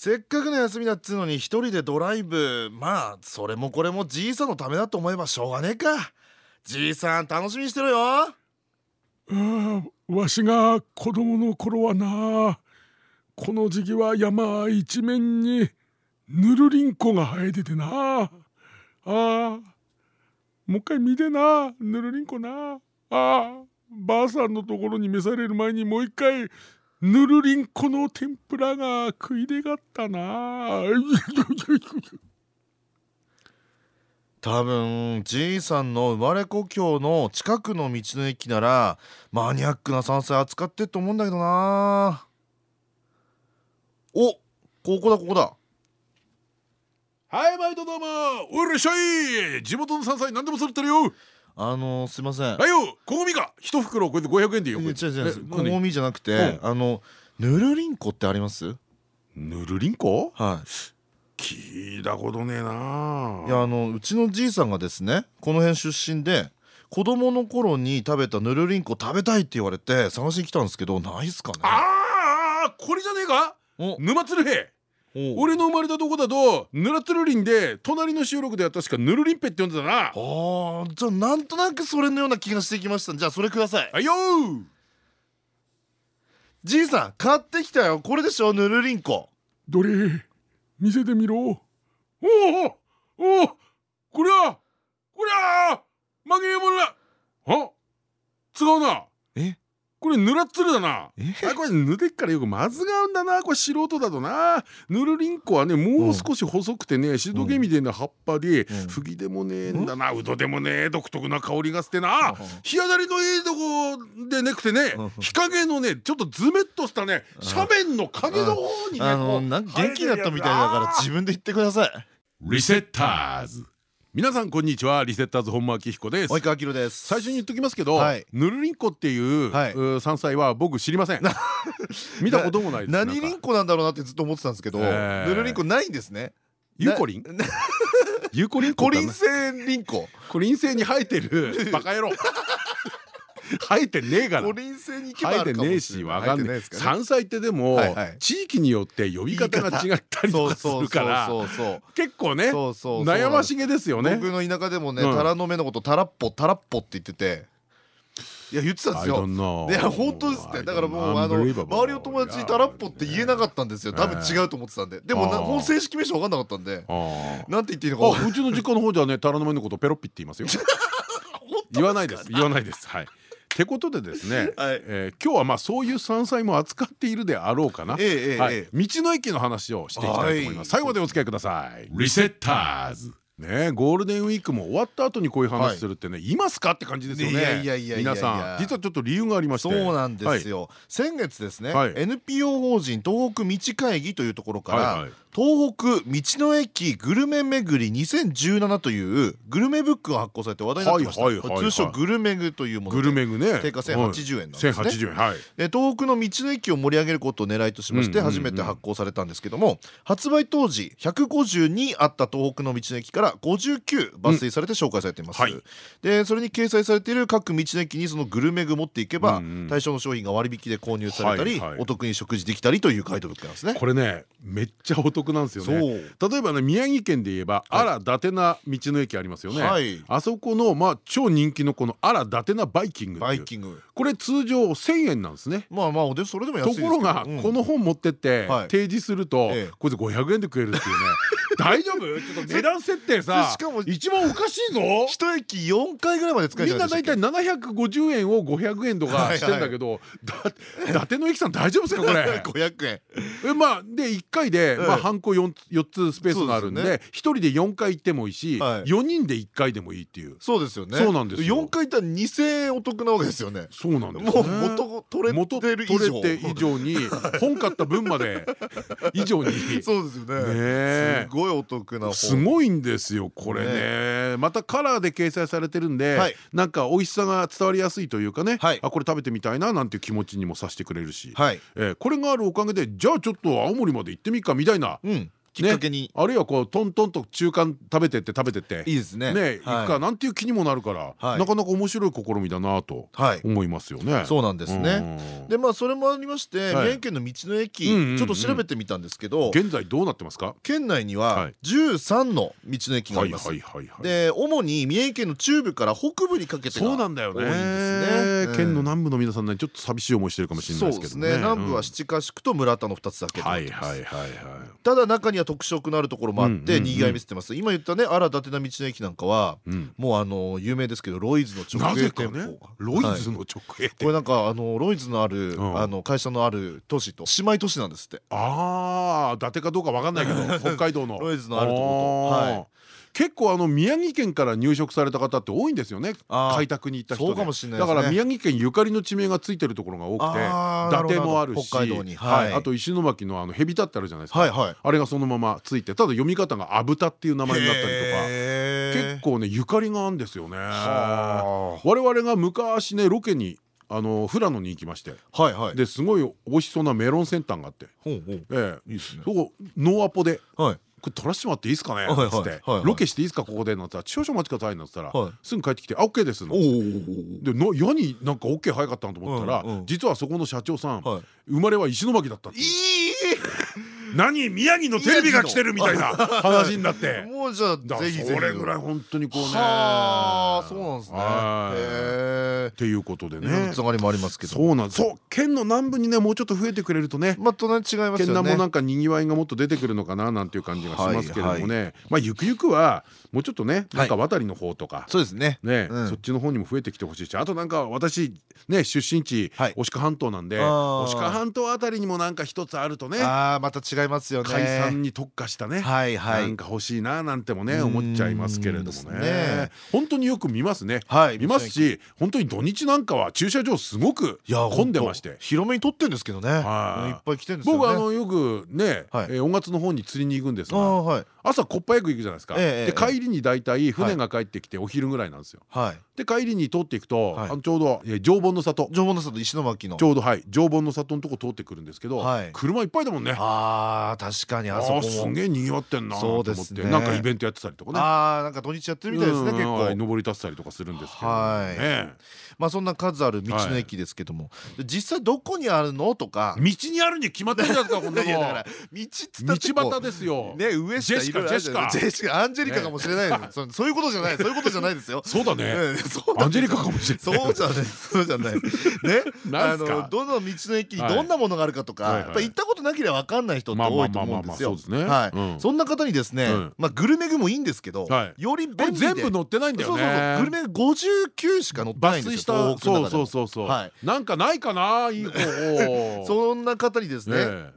せっかくの休みだっつうのに一人でドライブ。まあそれもこれもじいさんのためだと思えばしょうがねえか。じいさん楽しみにしてろよ。ああわしが子供の頃はなこの時期は山一面にぬるりんこが生えててな。ああもう一回見てなぬるりんこな。ああばあさんのところに召される前にもう一回ぬるりんこの天ぷらが食いでがったな。多分じいさんの生まれ故郷の近くの道の駅ならマニアックな山菜扱ってると思うんだけどな。おここだここだ。はい毎度どうもおいらっしゃい。地元の山菜何でも揃ってるよあのすいません。はいよこごみが一袋これで500円でいいよ違う違うえこごみじゃなくてあのぬるりんこってあります？ぬるりんこ？はい。聞いたことねえないやあのうちのじいさんがですねこの辺出身で子供の頃に食べたぬるりんこ食べたいって言われて探しに来たんですけどないっすかね。ああこれじゃねえか？お。沼鶴平お俺の生まれたとこだとぬらつるりんで隣の収録では確かぬるりんぺって呼んでたな。あーじゃあなんとなくそれのような気がしてきました。じゃあそれください。はいよーじいさん買ってきたよ。これでしょぬるりんこどれ？見せてみろ。おおおおこりゃこりゃ紛れものだあ違うな。えこれぬらっつるだな。え？あこれぬでっからよくまずがうんだな。これ素人だとな。ぬるりんこはねもう少し細くてねシドゲみたいな葉っぱでうん。フギでもねえんだな。うどでもねえ独特な香りがしてな。日当たりのいいとこでねくてねうん日陰のねちょっとズメッとしたね斜面の陰の方にね元気になったみたいだから自分で言ってください。リセッターズ皆さんこんにちは。リセッターズ本間明彦です。及川明です。最初に言っときますけど、はい。ぬるりんこっていう、山菜は僕知りません。見たこともないです。何りんこなんだろうなってずっと思ってたんですけどえーぬるりんこないんですね。ゆうこりん？なゆうこりんコリン星りんこコ。リン星に生えてる。バカ野郎生えてねえから生えてねえしわかんないですかね山菜ってでも、地域によって呼び方が違ったりとかするから結構ね悩ましげですよね。僕の田舎でもねうん。タラの芽のことタラッポタラッポって言ってて。いや言ってたんですよ。いや本当ですって。だからもうあの周りの友達にタラッポって言えなかったんですよ。多分違うと思ってたんで。でもなあー。もう正式名称分かんなかったんで。なんて言っていいのかうちの実家の方ではねタラの芽のことペロッピって言いますよ。言わないです。言わないです。はいってことでですね、はい。えー今日はまあそういう山菜も扱っているであろうかな、ええええはい。え道の駅の話をしていきたいと思います、はい。最後までお付き合いください。リセッターズ。ねゴールデンウィークも終わった後にこういう話するってね、い、ますかって感じですよね。いやいやいや皆さん。実はちょっと理由がありまして。そうなんですよ、先月ですね、はい。NPO 法人東北道会議というところから、はいはい東北道の駅グルメ巡り2017というグルメブックが発行されて話題になってました、はいはいはいはい通称グルメグというものでグルメグね。定価1080円なんですね。1080円はい。で東北の道の駅を盛り上げることを狙いとしましてうんうんうん。初めて発行されたんですけども発売当時152あった東北の道の駅から59抜粋されて紹介されています、はい。でそれに掲載されている各道の駅にそのグルメグ持っていけばうんうん。対象の商品が割引で購入されたりはいはい。お得に食事できたりというガイドブックなんですね。これねめっちゃお得なんですよね。例えばね宮城県で言えばあら伊達な道の駅ありますよね、はい。あそこのまあ超人気のこのあら伊達なバイキングバイキング。これ通常1000円なんですね。まあまあでそれでも安いところがうん。この本持ってってはい。提示するとええ。こいつ500円で食えるっていうね大丈夫？ちょっと値段設定さしかも一番おかしいぞ。一駅4回ぐらいまで使えみんな大体750円を500円とかしてんだけどだ伊達の駅さん大丈夫ですかこれ？500円。えまあで1回で、ええまあ、ハンコ 4, 4つスペースがあるんでそうで1人で4回行ってもいいし、はい。4人で1回でもいいっていう。そうですよね。そうなんですよ。4回行ったら2000円お得なわけですよね。そうなんですねもう元取れ元てる以取上以上に 本買った分まで以上に。そうですよね。すごいごいお得な本すごいんですよこれね。またカラーで掲載されてるんで、はい。なんか美味しさが伝わりやすいというかね、はい。あこれ食べてみたいななんていう気持ちにもさせてくれるし、これがあるおかげでじゃあちょっと青森まで行ってみっかみたいな、うんきっかけに。ね。あるいはこうトントンと中間食べてって食べてって。いいですね。ねい。くかなんていう気にもなるから、はい。なかなか面白い試みだなとはい。思いますよね。そうなんですね。うん。でまあそれもありましてはい。宮城県の道の駅ちょっと調べてみたんですけど現在どうなってますか？県内にははい。13の道の駅があはいります。で主に宮城県の中部から北部にかけてがそうなんだよね。多いんですね。県のうん南部の皆さんねちょっと寂しい思いしてるかもしれないですけどね。南部はうん七ヶ宿と村田の2つだけはいはいはいはい。ただ中には特色のあるところもあってにぎわい見せてます。今言ったね新伊達な道の駅なんかはうん。もうあの有名ですけどロイズのな直営店舗。ロイズの直営こ店れなんかあのロイズのあるうん。あの会社のある都市と姉妹都市なんですって。ああ伊達かどうかわかんないけど 北海道の。ロイズのあるとこと。あー。はい結構あの宮城県から入植された方って多いんですよね。開拓に行った人で。そうかもしれないだから宮城県ゆかりの地名がついてるところが多くて伊達もあるしあと石巻のあの蛇田ってあるじゃないですか。あれがそのままついてただ読み方が「あぶた」っていう名前になったりとか。結構ねゆかりがあるんですよね。は我々が昔ねロケにあの富良野に行きまして。あはいはい。ですごい美味しそうなメロン先端があって。ほうほう。ええ。いいですね。そこノーアポではいこれ取らせてもらっていいですかね?」はいはい。つって。はいはい「ロケしていいですか？ここで」なんて言ったら「少々お待ちください」なんつったらはい。すぐ帰ってきて「あオッケーです」おおでなやになんかオッケー早かったなと思ったら実はそこの社長さんはい。生まれは石巻だったっていう。い何宮城のテレビが来てるみたいな話になっいて。もうじゃあぜひそれぐらい本当にこうね。はあそうなんですね。はい。へっていうことでえねねつながりもありますけど。そうなんそう県の南部にねもうちょっと増えてくれるとね。まあ隣違いますよね。県南もなんかにぎわいがもっと出てくるのかななんていう感じがしますけれどもね。まあゆくゆくはもうちょっとねなんか渡りの方とか。そうですね。ねうん。そっちの方にも増えてきてほしいしあとなんか私ね出身地はい。牡鹿半島なんで牡鹿半島あたりにもなんか一つあるとね。ああまた違いますよね。海産に特化したね。はいはないんか欲しいななんてもね思っちゃいますけれどもね。ね。本当によく見ますね。はい見ますし本当に土日なんかは駐車場すごく混んでまして。広めに撮ってんですけどね。はい。いっぱい来てるんですよね。僕はあのよくね音月の方に釣りに行くんですあがあはい朝コッパ役行くじゃないですか。ええで帰りに大体船が帰ってきてお昼ぐらいなんですよ。はい。で帰りに通っていくとはい。あのちょうどえー常盆の里。縄文の里石巻の。ちょうどはい。常盆の里のとこ通ってくるんですけどはい。車いっぱいだもんね。あー確かにあそこすもげえ賑わってんなと思って。なんかイベントやってたりとかね。あーなんか土日やってるみたいですねうん結構。はい。登り立ってたりとかするんですけどまあそんな数ある道の駅ですけども。で実際どこにあるのとか。道にあるに決まってるじゃないですかこんないやだからの道道端ですよ。ね上下ジェシカジェシカ。アンジェリカかもしれない そそういうことじゃないそういうことじゃないですよ。そうだね。アンジェリカかもしれない。そうじゃないそうじゃない。ね あのどの道の駅にはい。どんなものがあるかとかやっぱ行ったことなければ分かんない人って多いと思うんですよ。はい。うん。そんな方にですねうん。まあグルメ具もいいんですけどはい。より便利で。全部載ってないんだよね。グルメ具59しか載ってないんですよそうそうそうそう。はい。なんかないかないい方法。そんな方にですね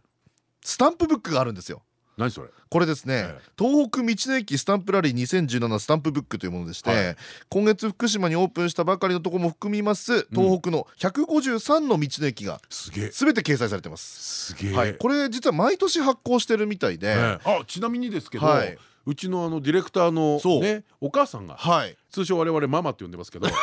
スタンプブックがあるんですよ何それ？これですね、ええ。東北道の駅スタンプラリー2017スタンプブックというものでして、はい。今月福島にオープンしたばかりのところも含みます東北の153の道の駅がすげえ。全て掲載されてます。すげえ。はい、これ実は毎年発行してるみたいで、ええ。あちなみにですけどはい。うちのあのディレクターのそう。ねお母さんがはい、通称我々ママって呼んでますけど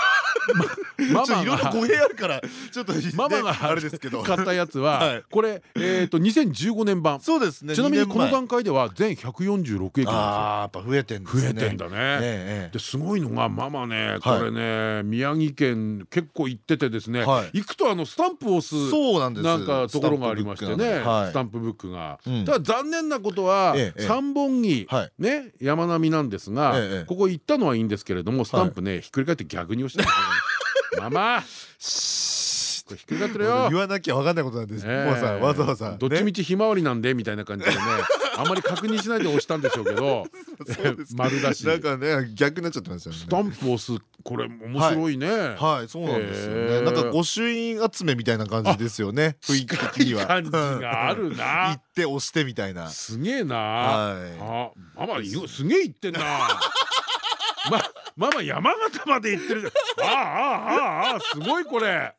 まママいろいろが語弊あるからちょっと、ね、ママがあれですけど。買ったやつははい。これえっと2015年版。そうですねちなみに2年前。この段階では全146駅なんあーやっぱ増えてん増えてんだね。ええですごいのがママねこはい。れね宮城県結構行っててですねはい。行くとあのスタンプを押すそうなんかところがありましてねはい。スタンプブックが。うん。ただ残念なことは三本木はい。ね山並みなんですがここ行ったのはいいんですけれどもスタンプねひっくり返って逆に押してる。ママ。これひっくり返ってるよ。言わなきゃ分かんないことなんです、ええ。もうさわざわざ、どっちみねちひまわりなんでみたいな感じでね。あんまり確認しないで押したんでしょうけど。丸だし。なんかね逆になっちゃってますよね。スタンプ押すこれ面白いね。はいそうなんですよね。なんか御朱印集めみたいな感じですよね雰囲気的には。感じがある 行なって押してみたいな。すげえな。はあママいすげえ言ってんな。まママ山形まで行ってるじゃん。ああああああすごいこれ。あ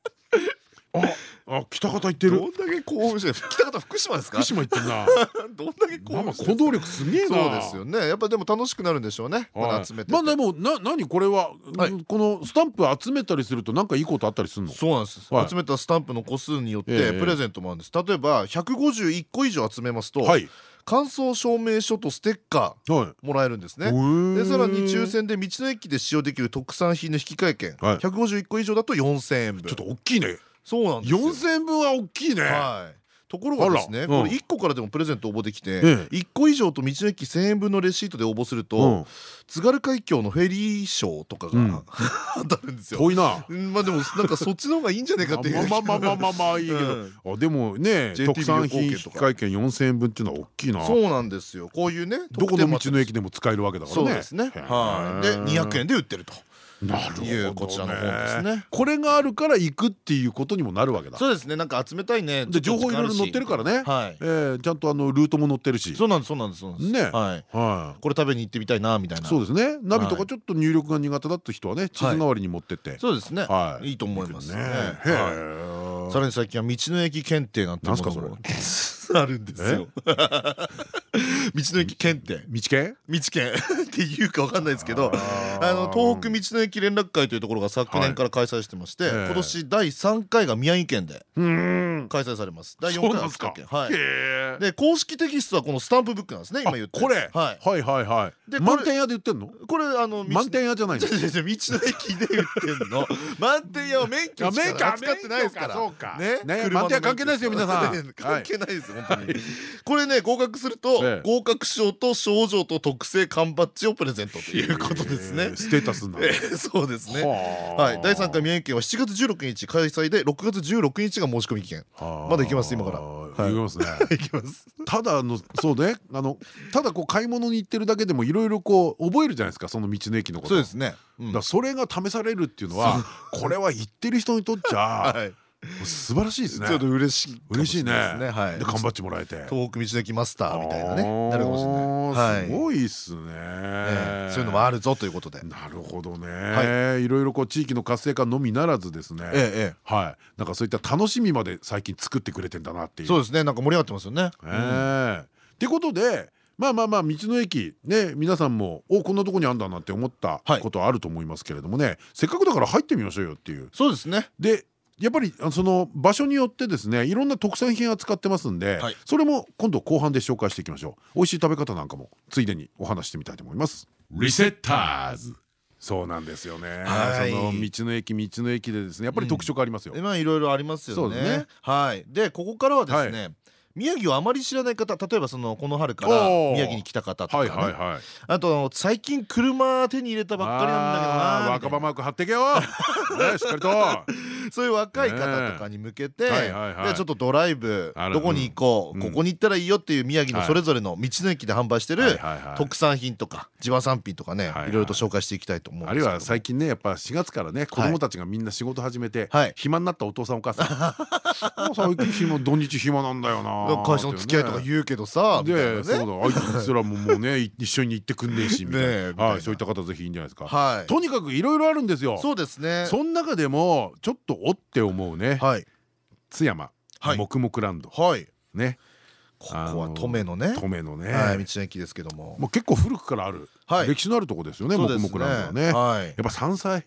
あ北方行ってる。どんだけ興奮してる。北方福島ですか？福島行ってんな。どんだけ興奮してる。行動力すげえな。そうですよね。やっぱでも楽しくなるんでしょうね。まだ集めてて。まあでもな何これは？はい。このスタンプ集めたりするとなんかいいことあったりするの？そうなんです、はい。集めたスタンプの個数によっええ。てプレゼントもあるんです。例えば151個以上集めますと、はい。感想証明書とステッカはい。ーもらえるんですね。ででさらに抽選で道の駅で使用できる特産品の引換券、はい。151個以上だと4000円分。ちょっと大きいねそうなんですよ。4000円分は大きいね。はい。ところがですねこれ1個からでもプレゼント応募できてええ。1個以上と道の駅1000円分のレシートで応募するうん。と津軽海峡のフェリーショーとかがうん。当たるんですよ。遠いな。うんまあでもなんかそっちの方がいいんじゃないかっていう。まあまあまあまあまあいいけうん。どあでもね特産品引換券4000円分っていうのは大きいな。そうなんですよ。こういうねどこの道の駅駅でも使えるわけだからね。そうですね。はい。で200円で売ってるというこちらの本ですね。これがあるから行くっていうことにもなるわけだ。そうですね。なんか集めたいね。で情報いろいろ載ってるからね。ちゃんとあのルートも載ってるし。そうなんですそうなんですそうなんです。ね。はい。はい。これ食べに行ってみたいなみたいな。そうですね。ナビとかちょっと入力が苦手だった人はね地図代わりに持ってって。そうですね。はい。いいと思いますね。さらに最近は道の駅検定なんてものなんすかもあるんですよ。道の駅検定道系道県。っていうかわかんないですけどあの東北道の駅連絡会というところが昨年から開催してまして、はいええ。今年第3回が宮城県でうん。開催されます。第4回。は秋田県はい。で公式テキストはこのスタンプブックなんですね今言ってこれ。はい。はいはいはい。で満点屋で売ってんの？これあの道満点屋じゃないの？道の駅で売ってんの。満点屋は免許しか扱ってないですから。そうか。ね。満点屋関係ないですよ皆さん。ね関係ないですよ本当に。これね合格するとええ合格賞と賞状と特製缶バッジをプレゼントということですね。ステータスになそうですね。はい。第3回宮城県は7月16日開催で6月16日が申し込み期限。はあ。まだ行けます今から。行けますね。いきます。ただあのそうね。あのただこう買い物に行ってるだけでもいろいろこう覚えるじゃないですかその道の駅のこと。そうですね。うん。だそれが試されるっていうのはこれは行ってる人にとっちゃ はい素晴らしいですね。ちょっと嬉しい嬉しいね。はい。で缶バッジもらえて。東北道の駅マスターみたいなね。なるかもしれない。すごいっすね。ええそういうのもあるぞということで。なるほどね、、はい。ろいろこう地域の活性化のみならずですね、えええはい。なんかそういった楽しみまで最近作ってくれてんだなっていう。えそうですね。なんか盛り上がってますよね。ええ。ってことでまあまあまあ道の駅ね皆さんもおこんなとこにあんだなって思ったはい。ことはあると思いますけれどもね、せっかくだから入ってみましょうよっていう。そうですね。でやっぱりあその場所によってですねいろんな特産品扱ってますんで、はい。それも今度後半で紹介していきましょう。美味しい食べ方なんかもついでにお話してみたいと思います。リセッターズ。そうなんですよね、はい。その道の駅道の駅でですねやっぱり特色ありますよ、まあいろいろありますよね。はい。でここからはですね宮城をあまり知らない方例えばそのこの春から宮城に来た方とはいかね。はいはいあと最近車手に入れたばっかりなんだけどな若葉マーク貼ってけよ。ねしっかりと そういう若い方とかに向けて、ちょっとドライブどこに行こう、うん。ここに行ったらいいよっていう宮城のそれぞれの道の駅で販売してる特産品とか地場産品とかね、はいろいろと紹介していきたいと思うんあるいは最近ねやっぱ4月からね子供たちがみんな仕事始めて、はい。暇になったお父さんお母さん。最近暇土日暇なんだよな会社の付き合いとか言うけどさでそうだ。あいつらももうねい 一緒に行ってくんねえしみたいな。な。はいそういった方ぜひいいんじゃないですか。はい。とにかくいろいろあるんですよ。そうですね。その中でもちょっとおって思うね。はい。津山。はい。黙々ランド。はい。ね。ここは登米のね。登米のね。はい道の駅ですけども。もう結構古くからある。はい。歴史のあるとこですよね黙そうです々ランドはね。はい。やっぱ山菜。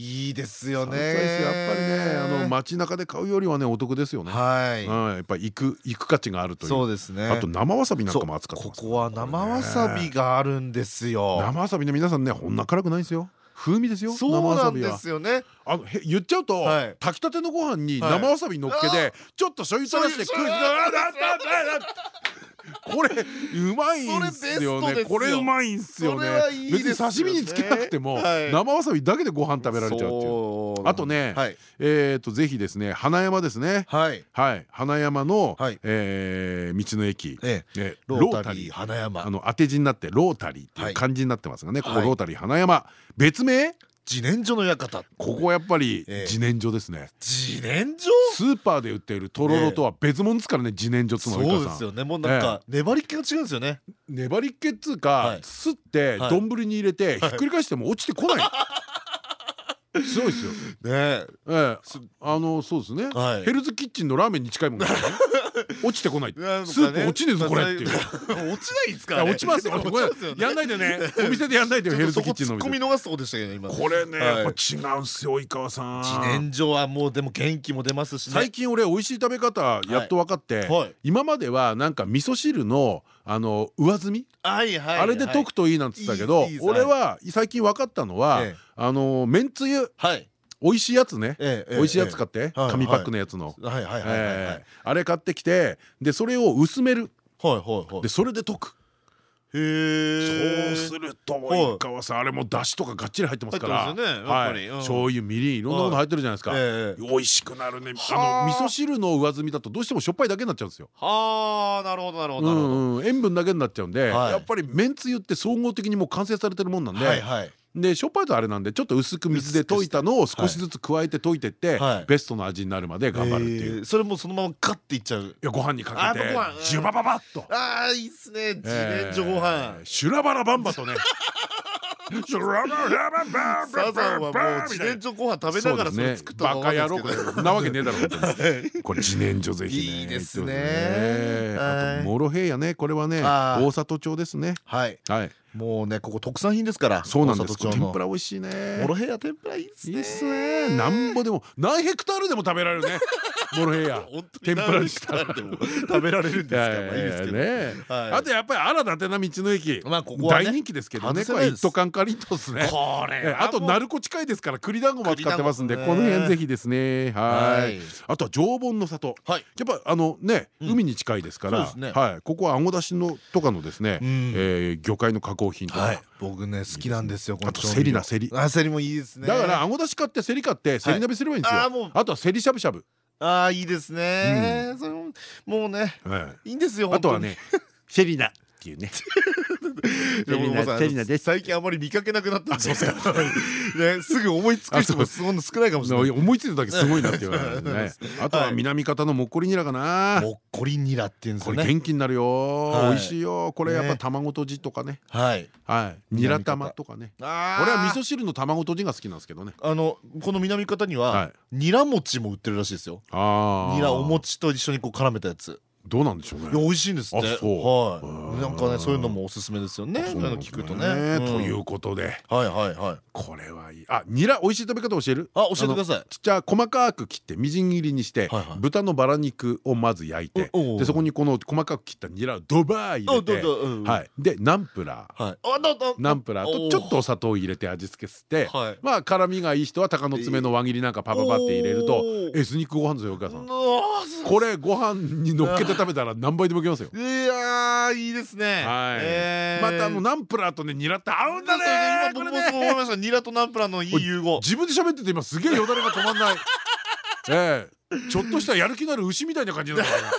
いいですよね。やっぱりねあの街中で買うよりはねお得ですよね。はい。はい。やっぱり行く行く価値があるという。そうですね。あと生わさびなんかも扱ってここは生わさびがあるんですよ。生わさびね皆さんねこんな辛くないんですよ風味ですよそうなんですよね。あのへ言っちゃうとはい。炊きたてのご飯にはい。生わさび乗っけてちょっと醤油垂らして食う。これうまいんすよね。これうまいんすよね。別に刺身につけなくてもはい。生わさびだけでご飯食べられちゃうっていうあとねはい。えっとぜひですね花山ですね。はい。はい。花山の道の駅。ロータリー花山。あの当て字になってロータリーってはい。いう漢字になってますがねここはいロータリー花山。別名？自然薯の館ここはやっぱりええ。自然薯ですね。自然薯？スーパーで売っているとろろとは別物ですからね自然薯っつうのそうはですよね。もうなんか粘り気が違うんですよね。粘りっ気っつうはかい。すってはい。丼に入れてひっくり返しても落ちてこない すごいですよ。ね。ええ。えあのそうですね。はい。ヘルズキッチンのラーメンに近いもん 落ちてこないスープ落ちねえぞこれっていう。落ちないんですか落ちますよ。やんないでね。お店でやんないでよヘルズキッチンの込逃すとこでしたけど今。これねはい。やっぱ違うんすよ及川さん。自然薯はもうでも元気も出ますしね。最近俺美味しい食べ方やっと分かって、はい。今まではなんか味噌汁のあの上澄み、あれで溶くといいなんて言ってたけど、俺は最近分かったのは、ええ。あのめんつゆ。はい。美味しいやつね、ええ美味しいやつ買って、はい紙パックのやつの、あれ買ってきてでそれを薄める。でそれで溶く。へえそうすると及川さんあれもだしとかがっちり入ってますから。醤油みりんいろんなもの入ってるじゃないですか、ええ。美味しくなるね。あはあの味噌汁の上澄みだとどうしてもしょっぱいだけになっちゃうんですよ。はあなるほどなるほど塩分だけになっちゃうんで、はい。やっぱりめんつゆって総合的にもう完成されてるもんなんで、はいはいでしょっぱいとあれなんでちょっと薄く水で溶いたのを少しずつ加えて溶いてって、はい。ベストの味になるまで頑張るっていう、それもそのままガッていっちゃう。やご飯にかけてジュバババッと。あーいいっすね。自えー然薯ご飯。シュラバラバンバとね。シュラバラバンバンサザンはもう自然薯ご飯食べながらそれ作ったままバカ野郎なわけねえだろこれ自然薯ぜひねいいですねねあとモロヘイヤねこれはね大里町ですねはいはいもうねここ特産品ですからそうなんです。天ぷら美味しいね。モロヘイヤ天ぷらいいっすね。いいっすね。なんぼでも何ヘクタールでも食べられるね。モロヘイヤ。天にぷらにしたら。食べられるんですからまあいいですけどねはい。あとやっぱり新たてな道の駅。まあここ大人気ですけどね。これ一斗缶かりんとうですね。これえあと鳴子近いですから栗団子も使ってますんでこの辺ぜひですね。ははい。いあとは常盆の里。はい。やっぱあのねうん。海に近いですから。ここはあごだしのとかのですね魚介の加工品とはい。か僕ね好きなんですよあとセリなセリ。あセリもいいですね。だからあごだし買ってセリ買ってセリ鍋すればいいんですよ。あーもう。あとはセリしゃぶしゃぶ。ああいいですね。それももうねはい。いいんですよあとはねセリナっていうね 最近あまり見かけなくなったんです ねすぐ思いつく人もそんな少ないかもしれない。思いついただけすごいなってい うねあとは南方のもっこりニラかな。もっこりニラっていうんですこよね。れ元気になるよ。はい。美味しいよ。これやっぱね。卵とじとかね。はい。はい。ニラ玉とかね。あ俺は味噌汁の卵とじが好きなんですけどね。あのこの南方にははい。ニラ餅も売ってるらしいですよ。ニラお餅と一緒にこう絡めたやつどうなんでしょうね。いや美味しいんですって。あそう。はい。なんかねそういうのもおすすめですよね。そういうの聞くとね。うんということで。はいはいはい。これはいい。あニラ美味しい食べ方教える？あ教えてください。あのちっちゃい細かく切ってみじん切りにして豚のバラ肉をまず焼いてでそこにこの細かく切ったニラをドバー入れてはい。でナンプラー。ナンプラー。とちょっとお砂糖を入れて味付けしてはい。まあ辛みがいい人は鷹の爪の輪切りなんかパパパって入れるとエスニックご飯ですよお母さん。これご飯に乗っけて食べたら何倍でもいけますよ。いやーいいですね。はい。えー。またあのナンプラーとねニラって合うんだね今僕もそう思いました。ニラとナンプラーのいい融合。自分で喋ってて今すげえよだれが止まんない。ええ。ちょっとしたやる気のある牛みたいな感じになったから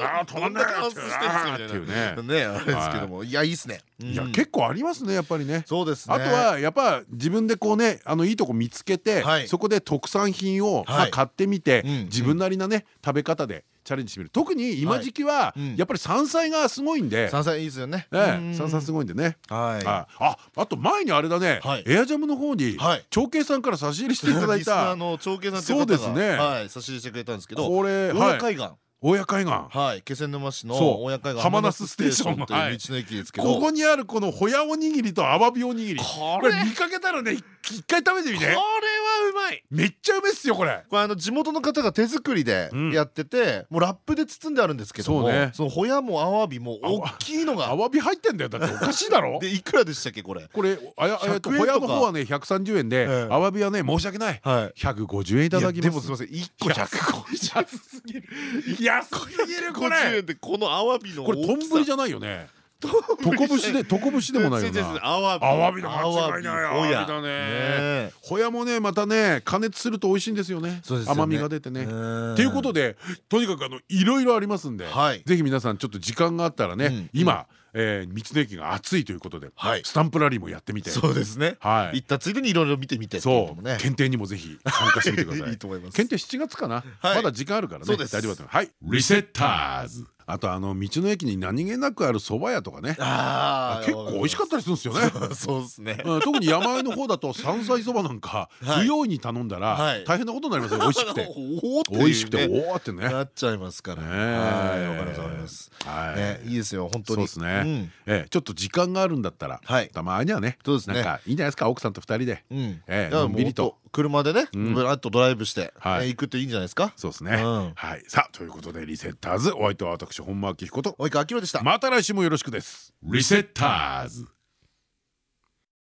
ああ止まんないっていうね。ねあれですけどもい。やいいっすね。いやうん結構ありますねやっぱりね。そうですね。あとはやっぱ自分でこうねあのいいとこ見つけて、はい。そこで特産品を、買ってみて、うん。自分なりなね食べ方でチャレンジしてみる。特に今時期は、やっぱり山菜がすごいんで、山菜いいですよね。山菜すごいんでね、はい。あああと前にあれだね、はい。エアジャムの方に、はい。長慶さんから差し入れしていただいた。の長慶さんそうですね。はい差し入れしてくれたんですけどこれ海岸。大谷海岸。はい。気仙沼市の大谷海岸浜那須ステーション。という道の駅ですけど。ここにあるこのホヤおにぎりとアワビおにぎり。これ。見かけたらね一回食べてみて。これはうまい。めっちゃうめえっすよこれ。これあの地元の方が手作りでうん。やっててもうラップで包んであるんですけどもそうね。そのホヤもアワビも大きいのが。アワビ入ってんだよだって。おかしいだろ？でいくらでしたっけこれ？これあやと100円とか。ホヤの方はね130円でええ。アワビはね申し訳ない。はい。150円いただきます。でもすみません。1個150 150 安すぎる。安すぎるこれ。円でこのアワビのこれ丼じゃないよねトコ節でトコ節でもないよな。アワビ。の間違いないアワビだね。ね。ホヤもねまたね加熱すると美味しいんですよね。甘みが出てね。うん。っていうことでとにかくあのいろいろありますんではい。ぜひ皆さんちょっと時間があったらねうん。今えー道の駅が暑いということではい。スタンプラリーもやってみて。そうですね。はい。行ったついでにいろいろ見てみてそうね。検定にもぜひ参加してみてください。いいと思います。検定7月かな。はい。まだ時間あるからね大丈夫だとはい。リセッターズ。あとあの道の駅に何気なくある蕎麦屋とかね。ああ結構美味しかったりするんですよね。そうですね。うん特に山あいの方だと山菜そばなんかはい。不用意に頼んだらはい。大変なことになりますよ。美味しくて。美味しくておおってね。なっちゃいますから。ねはいわかります。いいですよ。本当に。そうですねん。ええちょっと時間があるんだったらはい。たまにはねそうですね。なんかいいんじゃないですか奥さんと二人で。うん。えのんびりと。車でねん。ぶらっとドライブして行くっていいんじゃないですか？そうですね。うん。はい。さあということでリセッターズ。お相手は私本間明彦と。及川明宏でした。また来週もよろしくです。リセッターズ